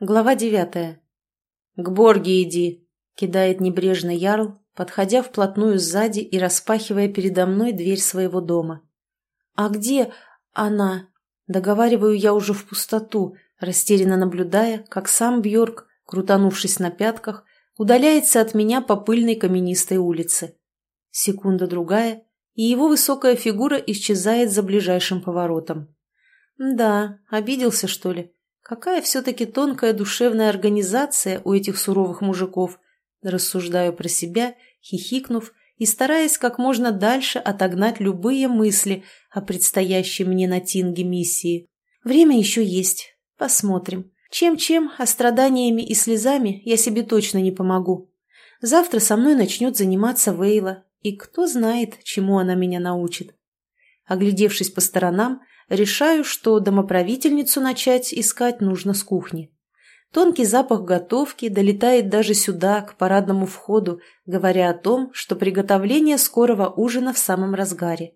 Глава девятая. «К Борге иди!» — кидает небрежно Ярл, подходя вплотную сзади и распахивая передо мной дверь своего дома. «А где она?» — договариваю я уже в пустоту, растерянно наблюдая, как сам Бьорк, крутанувшись на пятках, удаляется от меня по пыльной каменистой улице. Секунда-другая, и его высокая фигура исчезает за ближайшим поворотом. «Да, обиделся, что ли?» Какая все-таки тонкая душевная организация у этих суровых мужиков, рассуждаю про себя, хихикнув и стараясь как можно дальше отогнать любые мысли о предстоящей мне на Тинге миссии. Время еще есть. Посмотрим. Чем-чем, а страданиями и слезами я себе точно не помогу. Завтра со мной начнет заниматься Вейла, и кто знает, чему она меня научит. Оглядевшись по сторонам, решаю, что домоправительницу начать искать нужно с кухни. Тонкий запах готовки долетает даже сюда, к парадному входу, говоря о том, что приготовление скорого ужина в самом разгаре.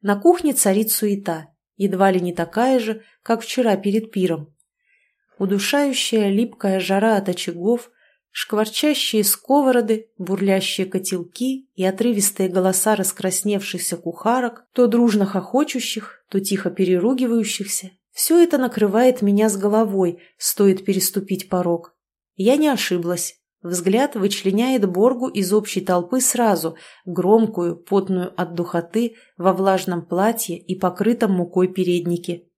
На кухне царит суета, едва ли не такая же, как вчера перед пиром. Удушающая липкая жара от очагов, Шкварчащие сковороды, бурлящие котелки и отрывистые голоса раскрасневшихся кухарок, то дружно хохочущих, то тихо переругивающихся. Все это накрывает меня с головой, стоит переступить порог. Я не ошиблась. Взгляд вычленяет Боргу из общей толпы сразу, громкую, потную от духоты, во влажном платье и покрытом мукой переднике.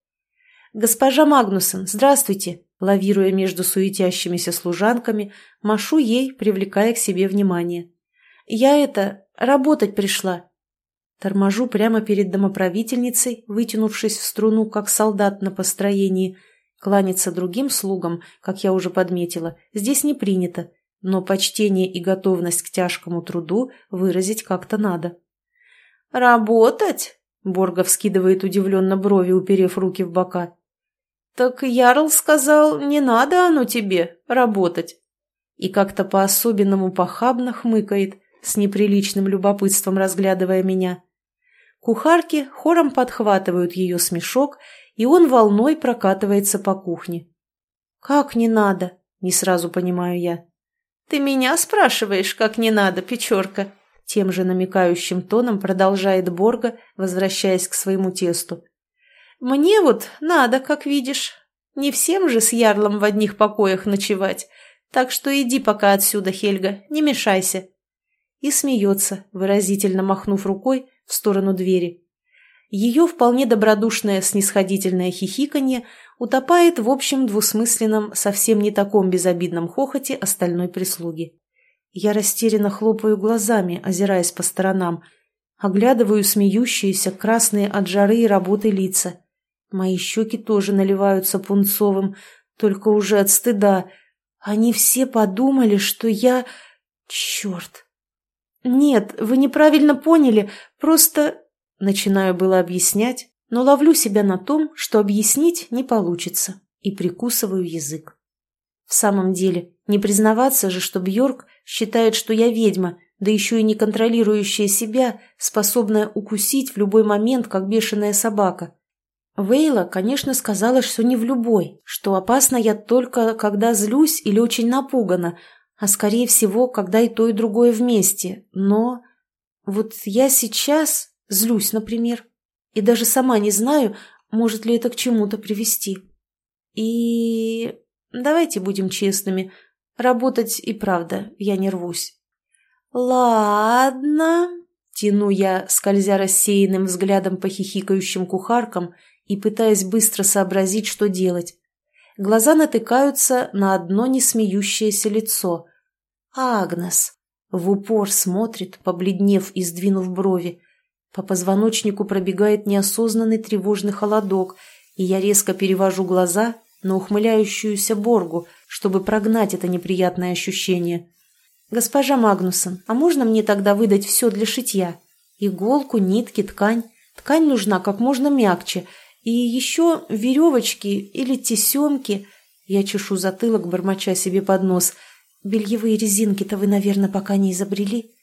«Госпожа Магнусон, здравствуйте!» Лавируя между суетящимися служанками, машу ей, привлекая к себе внимание. «Я это... работать пришла!» Торможу прямо перед домоправительницей, вытянувшись в струну, как солдат на построении. Кланяться другим слугам, как я уже подметила, здесь не принято, но почтение и готовность к тяжкому труду выразить как-то надо. «Работать?» — Борга вскидывает удивленно брови, уперев руки в бока. «Так Ярл сказал, не надо оно тебе работать». И как-то по-особенному похабно хмыкает, с неприличным любопытством разглядывая меня. Кухарки хором подхватывают ее смешок, и он волной прокатывается по кухне. «Как не надо?» — не сразу понимаю я. «Ты меня спрашиваешь, как не надо, Печорка?» Тем же намекающим тоном продолжает Борга, возвращаясь к своему тесту. Мне вот надо, как видишь. Не всем же с Ярлом в одних покоях ночевать. Так что иди пока отсюда, Хельга, не мешайся. И смеется, выразительно махнув рукой в сторону двери. Ее вполне добродушное снисходительное хихиканье утопает в общем двусмысленном, совсем не таком безобидном хохоте остальной прислуги. Я растерянно хлопаю глазами, озираясь по сторонам, оглядываю смеющиеся, красные от жары и работы лица. Мои щеки тоже наливаются пунцовым, только уже от стыда. Они все подумали, что я... Черт! Нет, вы неправильно поняли, просто... Начинаю было объяснять, но ловлю себя на том, что объяснить не получится, и прикусываю язык. В самом деле, не признаваться же, что Бьорк считает, что я ведьма, да еще и не контролирующая себя, способная укусить в любой момент, как бешеная собака. Вейла, конечно, сказала, что не в любой, что опасно я только, когда злюсь или очень напугана, а скорее всего, когда и то, и другое вместе. Но вот я сейчас злюсь, например, и даже сама не знаю, может ли это к чему-то привести. И давайте будем честными, работать и правда я не рвусь. «Ладно», — тяну я, скользя рассеянным взглядом по хихикающим кухаркам и пытаясь быстро сообразить, что делать. Глаза натыкаются на одно несмеющееся лицо. Агнес. В упор смотрит, побледнев и сдвинув брови. По позвоночнику пробегает неосознанный тревожный холодок, и я резко перевожу глаза на ухмыляющуюся Боргу, чтобы прогнать это неприятное ощущение. «Госпожа Магнусон, а можно мне тогда выдать все для шитья? Иголку, нитки, ткань. Ткань нужна как можно мягче, и еще веревочки или тесемки. Я чешу затылок, бормоча себе под нос. Бельевые резинки-то вы, наверное, пока не изобрели.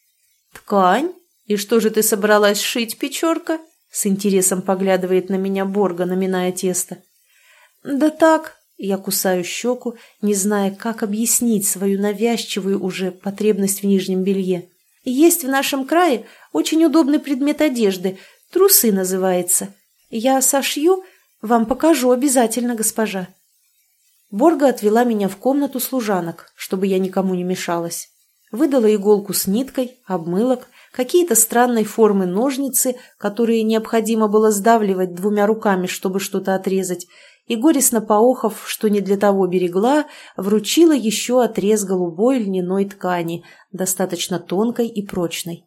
Ткань? И что же ты собралась шить, печорка? С интересом поглядывает на меня Борга, наминая тесто. Да так, Я кусаю щеку, не зная, как объяснить свою навязчивую уже потребность в нижнем белье. Есть в нашем крае очень удобный предмет одежды. Трусы называется. Я сошью, вам покажу обязательно, госпожа. Борга отвела меня в комнату служанок, чтобы я никому не мешалась. Выдала иголку с ниткой, обмылок, какие-то странной формы ножницы, которые необходимо было сдавливать двумя руками, чтобы что-то отрезать, и, горестно поохов, что не для того берегла, вручила еще отрез голубой льняной ткани, достаточно тонкой и прочной.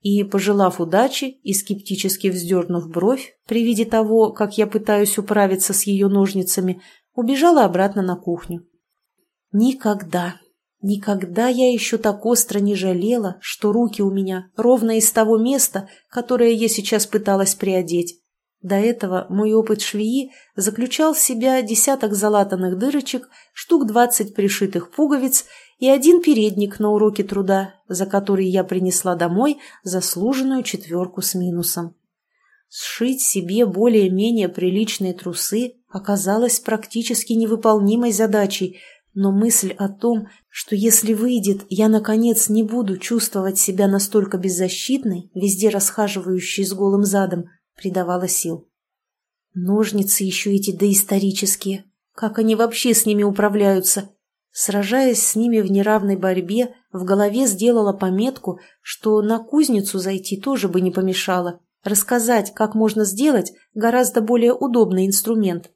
И, пожелав удачи и скептически вздернув бровь при виде того, как я пытаюсь управиться с ее ножницами, убежала обратно на кухню. Никогда, никогда я еще так остро не жалела, что руки у меня ровно из того места, которое я сейчас пыталась приодеть. До этого мой опыт швеи заключал в себя десяток залатанных дырочек, штук двадцать пришитых пуговиц и один передник на уроке труда, за который я принесла домой заслуженную четверку с минусом. Сшить себе более-менее приличные трусы оказалось практически невыполнимой задачей, но мысль о том, что если выйдет, я, наконец, не буду чувствовать себя настолько беззащитной, везде расхаживающей с голым задом, придавала сил. Ножницы еще эти доисторические. Как они вообще с ними управляются? Сражаясь с ними в неравной борьбе, в голове сделала пометку, что на кузницу зайти тоже бы не помешало. Рассказать, как можно сделать, гораздо более удобный инструмент.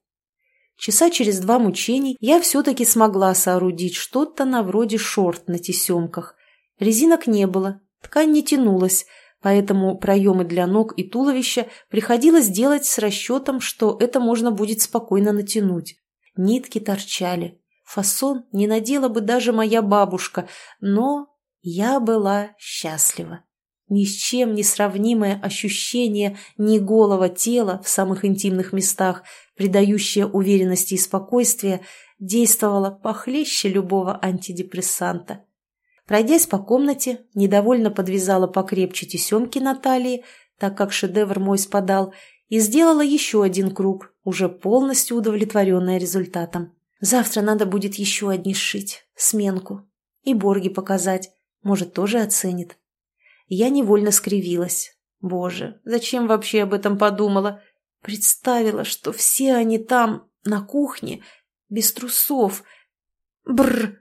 Часа через два мучений я все-таки смогла соорудить что-то на вроде шорт на тесемках. Резинок не было, ткань не тянулась, поэтому проемы для ног и туловища приходилось делать с расчетом, что это можно будет спокойно натянуть. Нитки торчали. Фасон не надела бы даже моя бабушка, но я была счастлива. Ни с чем не сравнимое ощущение ни голого тела в самых интимных местах, придающее уверенности и спокойствия, действовало похлеще любого антидепрессанта. Пройдясь по комнате, недовольно подвязала покрепче тесемки на талии, так как шедевр мой спадал, и сделала еще один круг, уже полностью удовлетворенная результатом. Завтра надо будет еще одни сшить, сменку. И Борги показать, может, тоже оценит. Я невольно скривилась. Боже, зачем вообще об этом подумала? Представила, что все они там, на кухне, без трусов. Бррр,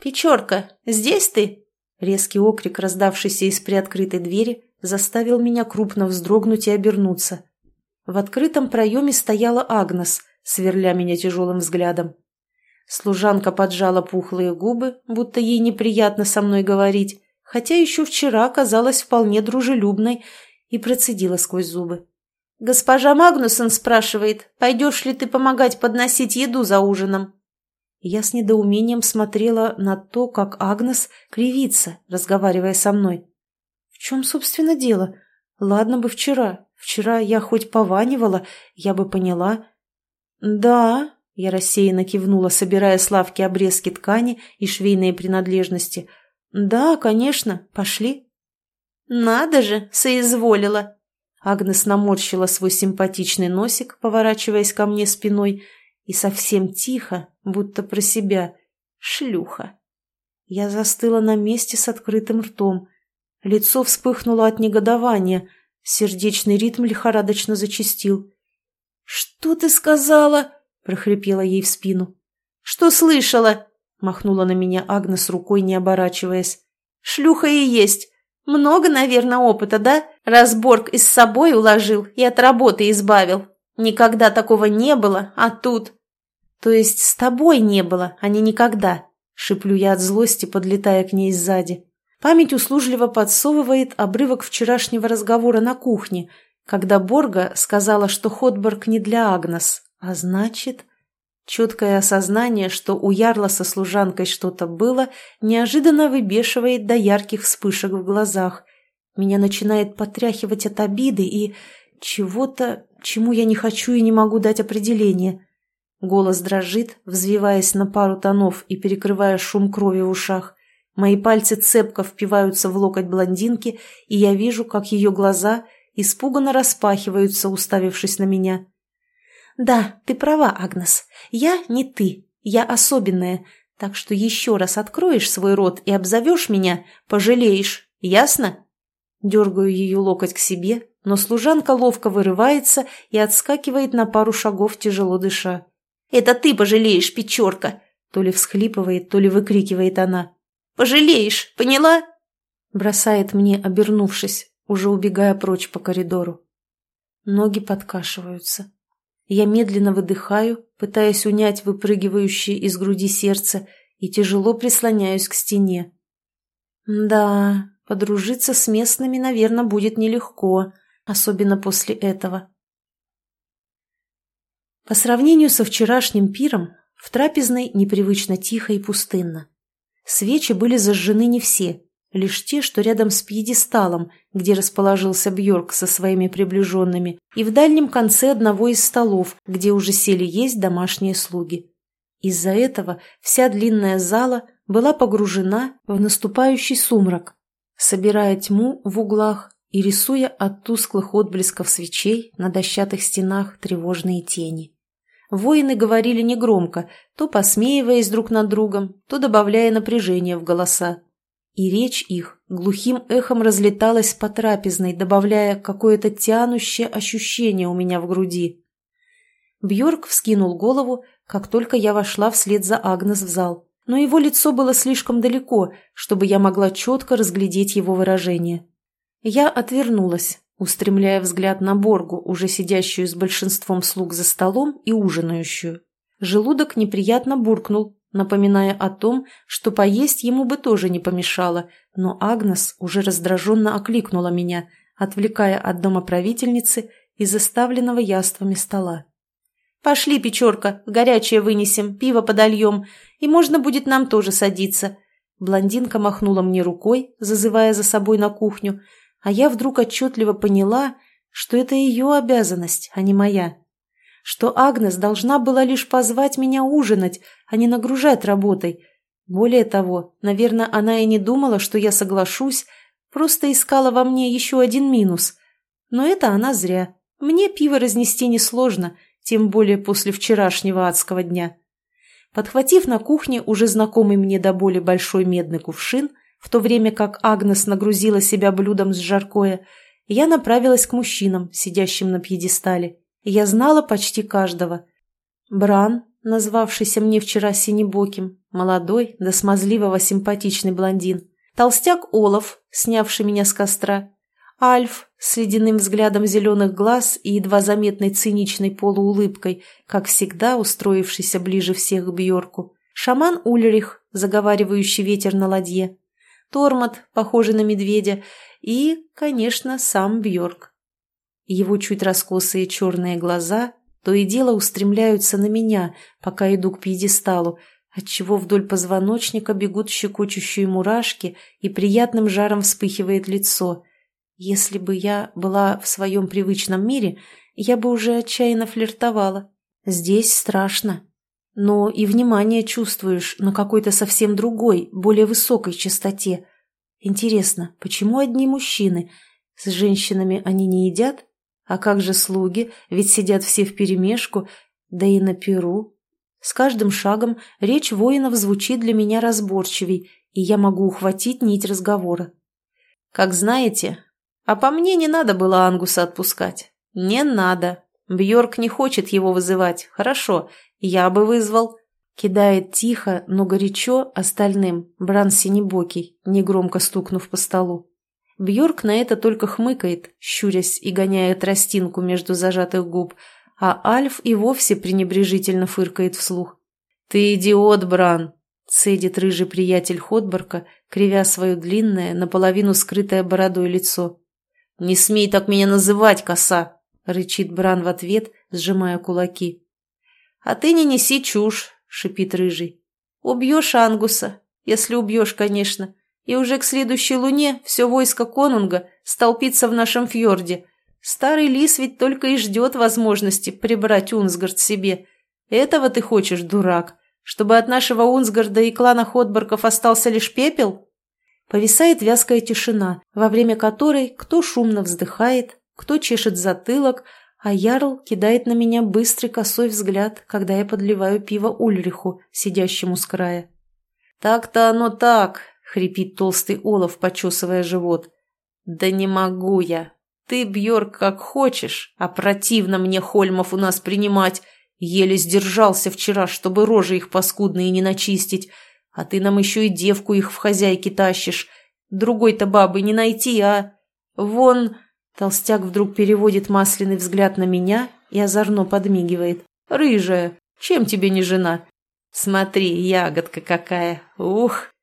«Печорка, здесь ты?» Резкий окрик, раздавшийся из приоткрытой двери, заставил меня крупно вздрогнуть и обернуться. В открытом проеме стояла Агнес, сверля меня тяжелым взглядом. Служанка поджала пухлые губы, будто ей неприятно со мной говорить, хотя еще вчера казалась вполне дружелюбной, и процедила сквозь зубы. «Госпожа Магнусон спрашивает, пойдешь ли ты помогать подносить еду за ужином?» Я с недоумением смотрела на то, как Агнес кривится, разговаривая со мной. В чем, собственно, дело? Ладно бы вчера. Вчера я хоть пованивала, я бы поняла. Да, я рассеянно кивнула, собирая с лавки обрезки ткани и швейные принадлежности. Да, конечно, пошли. Надо же, соизволила. Агнес наморщила свой симпатичный носик, поворачиваясь ко мне спиной, и совсем тихо, будто про себя. Шлюха. Я застыла на месте с открытым ртом. Лицо вспыхнуло от негодования. Сердечный ритм лихорадочно зачастил. «Что ты сказала?» – прохрипела ей в спину. «Что слышала?» – махнула на меня Агнес рукой, не оборачиваясь. «Шлюха и есть. Много, наверное, опыта, да? Разборг из собой уложил и от работы избавил. Никогда такого не было, а тут... То есть с тобой не было, а не никогда. Шиплю я от злости, подлетая к ней сзади. Память услужливо подсовывает обрывок вчерашнего разговора на кухне, когда Борга сказала, что Ходборг не для Агнес, а значит... Четкое осознание, что у Ярла со служанкой что-то было, неожиданно выбешивает до ярких вспышек в глазах. Меня начинает потряхивать от обиды и чего-то, чему я не хочу и не могу дать определение. Голос дрожит, взвиваясь на пару тонов и перекрывая шум крови в ушах. Мои пальцы цепко впиваются в локоть блондинки, и я вижу, как ее глаза испуганно распахиваются, уставившись на меня. Да, ты права, Агнес. Я не ты. Я особенная. Так что еще раз откроешь свой рот и обзовешь меня, пожалеешь. Ясно? Дергаю ее локоть к себе, но служанка ловко вырывается и отскакивает на пару шагов, тяжело дыша. «Это ты пожалеешь, печерка!» То ли всхлипывает, то ли выкрикивает она. «Пожалеешь, поняла?» Бросает мне, обернувшись, уже убегая прочь по коридору. Ноги подкашиваются. Я медленно выдыхаю, пытаясь унять выпрыгивающее из груди сердце, и тяжело прислоняюсь к стене. Да, подружиться с местными, наверное, будет нелегко, особенно после этого. По сравнению со вчерашним пиром, в трапезной непривычно тихо и пустынно. Свечи были зажжены не все, лишь те, что рядом с пьедесталом, где расположился Бьорк со своими приближенными, и в дальнем конце одного из столов, где уже сели есть домашние слуги. Из-за этого вся длинная зала была погружена в наступающий сумрак, собирая тьму в углах и рисуя от тусклых отблесков свечей на дощатых стенах тревожные тени. Воины говорили негромко, то посмеиваясь друг над другом, то добавляя напряжение в голоса и речь их глухим эхом разлеталась по трапезной, добавляя какое-то тянущее ощущение у меня в груди. Бьорк вскинул голову, как только я вошла вслед за Агнес в зал, но его лицо было слишком далеко, чтобы я могла четко разглядеть его выражение. Я отвернулась, устремляя взгляд на Боргу, уже сидящую с большинством слуг за столом и ужинающую. Желудок неприятно буркнул, напоминая о том, что поесть ему бы тоже не помешало, но Агнес уже раздраженно окликнула меня, отвлекая от домоправительницы и заставленного яствами стола. «Пошли, Печорка, горячее вынесем, пиво подольем, и можно будет нам тоже садиться». Блондинка махнула мне рукой, зазывая за собой на кухню, а я вдруг отчетливо поняла, что это ее обязанность, а не моя что Агнес должна была лишь позвать меня ужинать, а не нагружать работой. Более того, наверное, она и не думала, что я соглашусь, просто искала во мне еще один минус. Но это она зря. Мне пиво разнести несложно, тем более после вчерашнего адского дня. Подхватив на кухне уже знакомый мне до боли большой медный кувшин, в то время как Агнес нагрузила себя блюдом с жаркое, я направилась к мужчинам, сидящим на пьедестале. Я знала почти каждого. Бран, назвавшийся мне вчера синебоким, молодой, до смазливого симпатичный блондин. Толстяк Олаф, снявший меня с костра. Альф с ледяным взглядом зеленых глаз и едва заметной циничной полуулыбкой, как всегда устроившийся ближе всех к Бьорку. Шаман Ульрих, заговаривающий ветер на ладье. Тормот, похожий на медведя. И, конечно, сам Бьорк. Его чуть раскосые черные глаза то и дело устремляются на меня, пока иду к пьедесталу, отчего вдоль позвоночника бегут щекочущие мурашки и приятным жаром вспыхивает лицо. Если бы я была в своем привычном мире, я бы уже отчаянно флиртовала. Здесь страшно. Но и внимание чувствуешь на какой-то совсем другой, более высокой частоте. Интересно, почему одни мужчины? С женщинами они не едят? А как же слуги, ведь сидят все вперемешку, да и на перу. С каждым шагом речь воинов звучит для меня разборчивей, и я могу ухватить нить разговора. Как знаете, а по мне не надо было Ангуса отпускать. Не надо. Бьорк не хочет его вызывать. Хорошо, я бы вызвал. Кидает тихо, но горячо остальным, Бран Синебокий, негромко стукнув по столу. Бьорк на это только хмыкает, щурясь и гоняя тростинку между зажатых губ, а Альф и вовсе пренебрежительно фыркает вслух. «Ты идиот, Бран!» — цедит рыжий приятель Ходборка, кривя свое длинное, наполовину скрытое бородой лицо. «Не смей так меня называть, коса!» — рычит Бран в ответ, сжимая кулаки. «А ты не неси чушь!» — шипит рыжий. «Убьешь Ангуса, если убьешь, конечно и уже к следующей луне все войско конунга столпится в нашем фьорде. Старый лис ведь только и ждет возможности прибрать Унсгард себе. Этого ты хочешь, дурак? Чтобы от нашего Унсгарда и клана Ходборков остался лишь пепел? Повисает вязкая тишина, во время которой кто шумно вздыхает, кто чешет затылок, а Ярл кидает на меня быстрый косой взгляд, когда я подливаю пиво Ульриху, сидящему с края. «Так-то оно так», — хрипит толстый Олаф, почесывая живот. «Да не могу я. Ты, Бьорк, как хочешь, а противно мне Хольмов у нас принимать. Еле сдержался вчера, чтобы рожи их паскудные не начистить. А ты нам еще и девку их в хозяйке тащишь. Другой-то бабы не найти, а... Вон...» Толстяк вдруг переводит масляный взгляд на меня и озорно подмигивает. «Рыжая, чем тебе не жена? Смотри, ягодка какая! Ух!»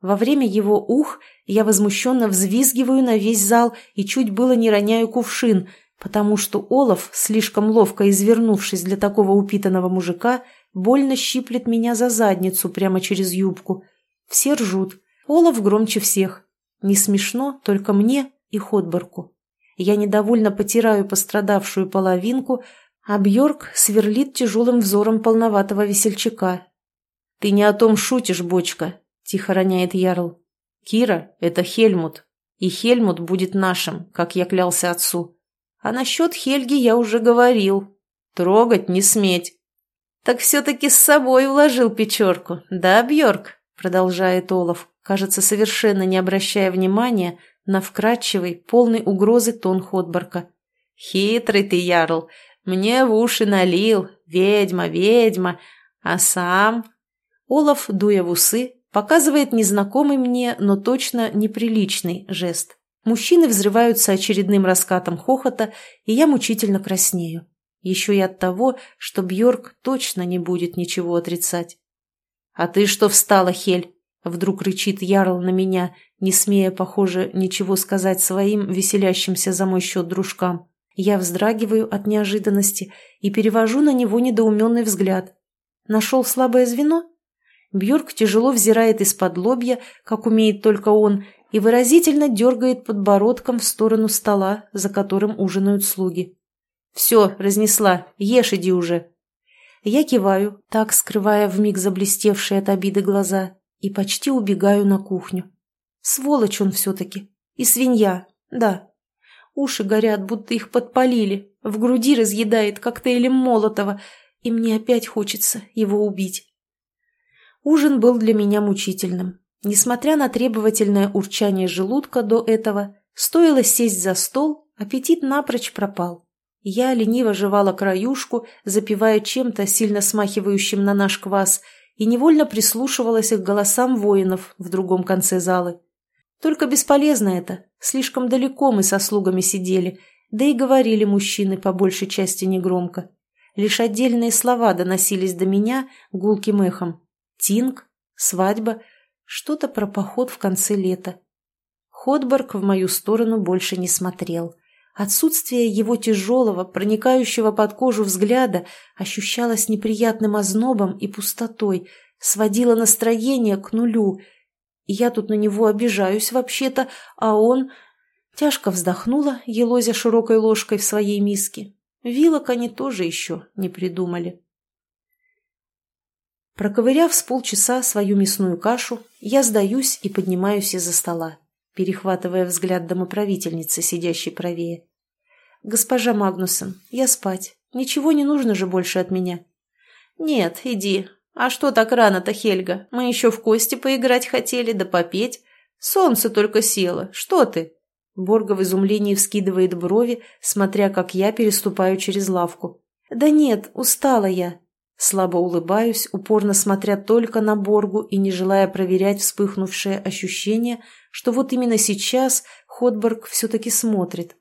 Во время его «ух» я возмущенно взвизгиваю на весь зал и чуть было не роняю кувшин, потому что Олаф, слишком ловко извернувшись для такого упитанного мужика, больно щиплет меня за задницу прямо через юбку. Все ржут. Олаф громче всех. Не смешно только мне и Ходборку. Я недовольно потираю пострадавшую половинку, а Бьорк сверлит тяжелым взором полноватого весельчака. «Ты не о том шутишь, бочка», — тихо роняет Ярл. «Кира — это Хельмут, и Хельмут будет нашим, как я клялся отцу. А насчет Хельги я уже говорил. Трогать не сметь». «Так все-таки с собой уложил печерку, да, Бьорк?» — продолжает Олаф, кажется, совершенно не обращая внимания на вкрадчивый, полный угрозы тон Ходборка. «Хитрый ты, Ярл, мне в уши налил, ведьма, ведьма, а сам...» Олаф, дуя в усы, показывает незнакомый мне, но точно неприличный жест. Мужчины взрываются очередным раскатом хохота, и я мучительно краснею. Еще и от того, что Бьорк точно не будет ничего отрицать. «А ты что встала, Хель?» Вдруг рычит Ярл на меня, не смея, похоже, ничего сказать своим веселящимся за мой счет дружкам. Я вздрагиваю от неожиданности и перевожу на него недоуменный взгляд. Нашел слабое звено? Бьорк тяжело взирает из-под лобья, как умеет только он, и выразительно дергает подбородком в сторону стола, за которым ужинают слуги. «Все, разнесла, ешь иди уже». Я киваю, так скрывая вмиг заблестевшие от обиды глаза, и почти убегаю на кухню. Сволочь он все-таки. И свинья, да. Уши горят, будто их подпалили. В груди разъедает коктейлем Молотова, и мне опять хочется его убить. Ужин был для меня мучительным. Несмотря на требовательное урчание желудка до этого, стоило сесть за стол, аппетит напрочь пропал. Я лениво жевала краюшку, запивая чем-то, сильно смахивающим на наш квас, и невольно прислушивалась к голосам воинов в другом конце залы. Только бесполезно это, слишком далеко мы со слугами сидели, да и говорили мужчины по большей части негромко. Лишь отдельные слова доносились до меня гулким эхом. Тинг, свадьба, что-то про поход в конце лета. Ходборг в мою сторону больше не смотрел. Отсутствие его тяжелого, проникающего под кожу взгляда ощущалось неприятным ознобом и пустотой, сводило настроение к нулю — я тут на него обижаюсь вообще-то, а он...» Тяжко вздохнула, елозя широкой ложкой в своей миске. Вилок они тоже еще не придумали. Проковыряв с полчаса свою мясную кашу, я сдаюсь и поднимаюсь из-за стола, перехватывая взгляд домоправительницы, сидящей правее. «Госпожа Магнусон, я спать. Ничего не нужно же больше от меня». «Нет, иди, «А что так рано-то, Хельга? Мы еще в кости поиграть хотели, да попеть. Солнце только село. Что ты?» Борга в изумлении вскидывает брови, смотря, как я переступаю через лавку. «Да нет, устала я». Слабо улыбаюсь, упорно смотря только на Боргу и не желая проверять вспыхнувшее ощущение, что вот именно сейчас Ходборг все-таки смотрит.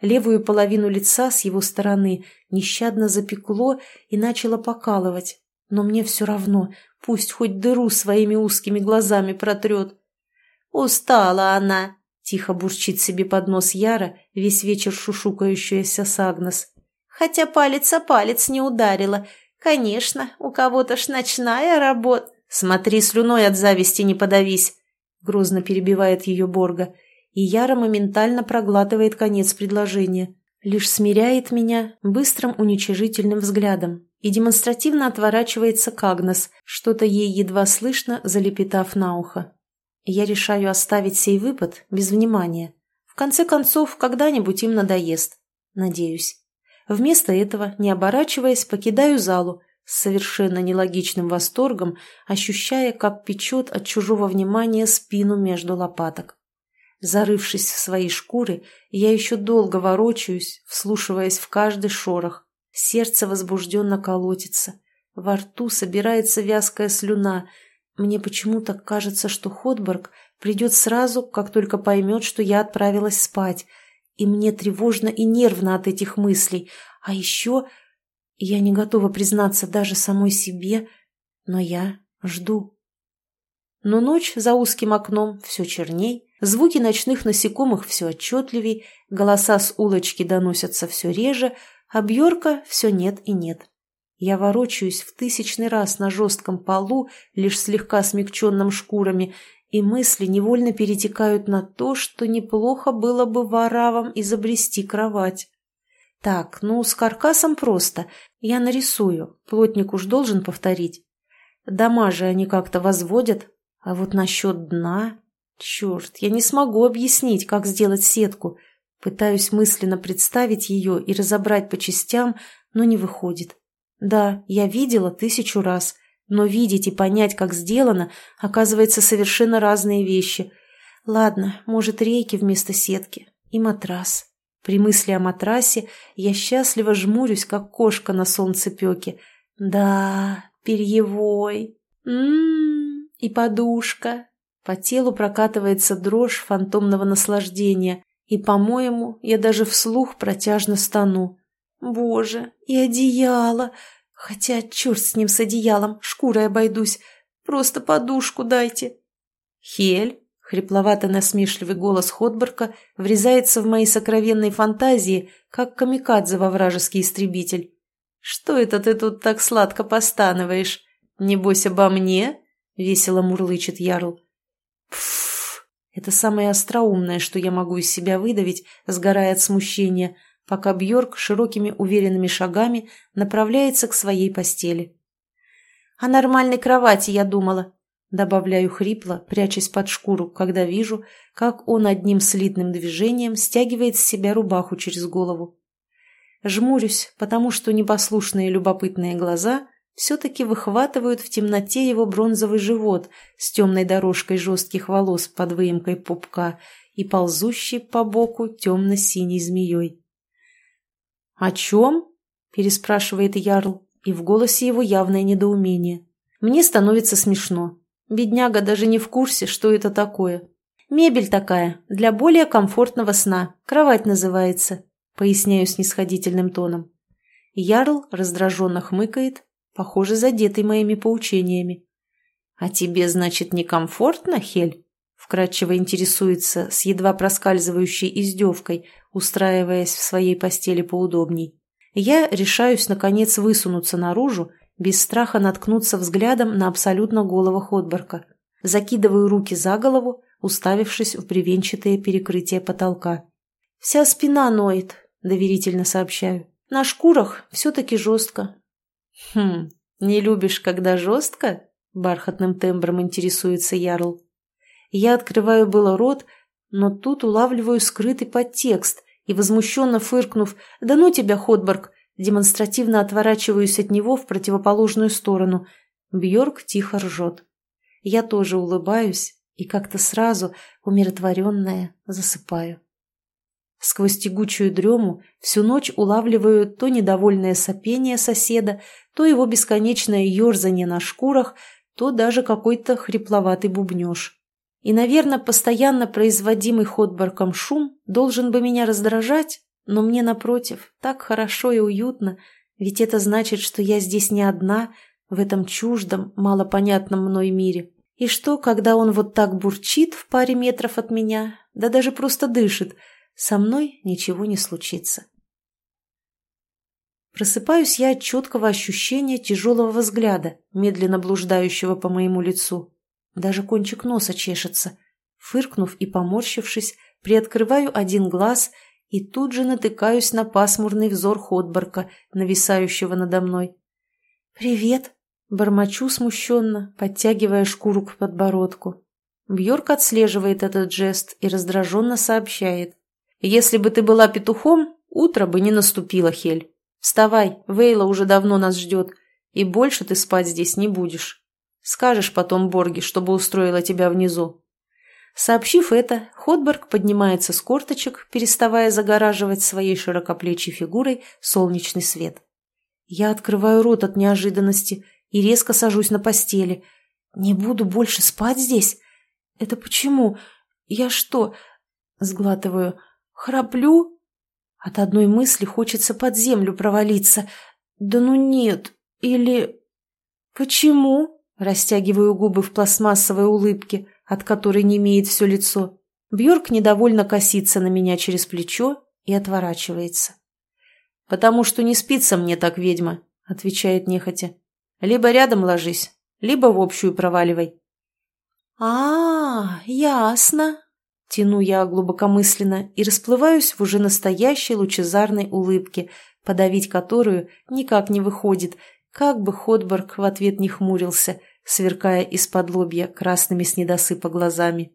Левую половину лица с его стороны нещадно запекло и начало покалывать, но мне все равно, пусть хоть дыру своими узкими глазами протрет. «Устала она!» — тихо бурчит себе под нос Яра, весь вечер шушукающаяся с Агнес. «Хотя палец о палец не ударила. Конечно, у кого-то ж ночная работа». «Смотри, слюной от зависти не подавись!» — грозно перебивает ее Борга, и Яра моментально проглатывает конец предложения, лишь смиряет меня быстрым уничижительным взглядом и демонстративно отворачивается к Агнес, что-то ей едва слышно, залепетав на ухо. Я решаю оставить сей выпад без внимания. В конце концов, когда-нибудь им надоест. Надеюсь. Вместо этого, не оборачиваясь, покидаю залу, с совершенно нелогичным восторгом, ощущая, как печет от чужого внимания спину между лопаток. Зарывшись в свои шкуры, я еще долго ворочаюсь, вслушиваясь в каждый шорох. Сердце возбужденно колотится. Во рту собирается вязкая слюна. Мне почему-то кажется, что Ходберг придет сразу, как только поймет, что я отправилась спать. И мне тревожно и нервно от этих мыслей. А еще я не готова признаться даже самой себе, но я жду. Но ночь за узким окном все черней, Звуки ночных насекомых все отчетливей, голоса с улочки доносятся все реже, а Бьорка все нет и нет. Я ворочаюсь в тысячный раз на жестком полу, лишь слегка смягченном шкурами, и мысли невольно перетекают на то, что неплохо было бы воравам изобрести кровать. Так, ну, с каркасом просто. Я нарисую, плотник уж должен повторить. Дома же они как-то возводят, а вот насчет дна... Черт, я не смогу объяснить, как сделать сетку. Пытаюсь мысленно представить ее и разобрать по частям, но не выходит. Да, я видела тысячу раз, но видеть и понять, как сделано, оказывается совершенно разные вещи. Ладно, может, рейки вместо сетки и матрас. При мысли о матрасе я счастливо жмурюсь, как кошка на солнцепеке. Да, перьевой. Ммм, и подушка, по телу прокатывается дрожь фантомного наслаждения, и, по-моему, я даже вслух протяжно стану. Боже, и одеяло! Хотя, черт с ним, с одеялом, шкурой обойдусь. Просто подушку дайте. Хель, хрипловато-насмешливый голос Ходборка врезается в мои сокровенные фантазии, как камикадзе во вражеский истребитель. «Что это ты тут так сладко постанываешь? Небось, обо мне?» — весело мурлычет Ярл. Пф, это самое остроумное, что я могу из себя выдавить, сгорая от смущения, пока Бьорк широкими уверенными шагами направляется к своей постели. «О нормальной кровати я думала», — добавляю хрипло, прячась под шкуру, когда вижу, как он одним слитным движением стягивает с себя рубаху через голову. Жмурюсь, потому что непослушные любопытные глаза все-таки выхватывают в темноте его бронзовый живот с темной дорожкой жестких волос под выемкой пупка и ползущий по боку темно-синей змеей. «О чем?» – переспрашивает Ярл, и в голосе его явное недоумение. «Мне становится смешно. Бедняга даже не в курсе, что это такое. Мебель такая, для более комфортного сна, кровать называется», – поясняю снисходительным тоном. Ярл раздраженно хмыкает похоже, задетый моими поучениями. «А тебе, значит, некомфортно, Хель?» Вкратчиво интересуется с едва проскальзывающей издевкой, устраиваясь в своей постели поудобней. Я решаюсь, наконец, высунуться наружу, без страха наткнуться взглядом на абсолютно голого Ходборка. Закидываю руки за голову, уставившись в бревенчатое перекрытие потолка. «Вся спина ноет», — доверительно сообщаю. «На шкурах все-таки жестко, «Хм, не любишь, когда жестко?» — бархатным тембром интересуется Ярл. Я открываю было рот, но тут улавливаю скрытый подтекст и, возмущенно фыркнув «Да ну тебя, Ходборг!» демонстративно отворачиваюсь от него в противоположную сторону. Бьорк тихо ржет. Я тоже улыбаюсь и как-то сразу, умиротворенная, засыпаю. Сквозь тягучую дрему всю ночь улавливаю то недовольное сопение соседа, то его бесконечное ерзание на шкурах, то даже какой-то хрипловатый бубнеж. И, наверное, постоянно производимый ходборком шум должен бы меня раздражать, но мне, напротив, так хорошо и уютно, ведь это значит, что я здесь не одна, в этом чуждом, малопонятном мной мире. И что, когда он вот так бурчит в паре метров от меня, да даже просто дышит, со мной ничего не случится. Просыпаюсь я от четкого ощущения тяжелого взгляда, медленно блуждающего по моему лицу. Даже кончик носа чешется. Фыркнув и поморщившись, приоткрываю один глаз и тут же натыкаюсь на пасмурный взор Ходборка, нависающего надо мной. «Привет!» — бормочу смущенно, подтягивая шкуру к подбородку. Бьорк отслеживает этот жест и раздраженно сообщает. «Если бы ты была петухом, утро бы не наступило, Хель. Вставай, Вейла уже давно нас ждет, и больше ты спать здесь не будешь. Скажешь потом Борге, чтобы устроила тебя внизу». Сообщив это, Ходберг поднимается с корточек, переставая загораживать своей широкоплечей фигурой солнечный свет. Я открываю рот от неожиданности и резко сажусь на постели. Не буду больше спать здесь? Это почему? Я что? Сглатываю. Храплю? От одной мысли хочется под землю провалиться. Да ну нет. Или... Почему? Растягиваю губы в пластмассовой улыбке, от которой не имеет все лицо. Бьорк недовольно косится на меня через плечо и отворачивается. «Потому что не спится мне так, ведьма», — отвечает нехотя. «Либо рядом ложись, либо в общую проваливай». «А, ясно», Тяну я глубокомысленно и расплываюсь в уже настоящей лучезарной улыбке, подавить которую никак не выходит, как бы Ходборг в ответ не хмурился, сверкая из-под лобья красными с недосыпа глазами.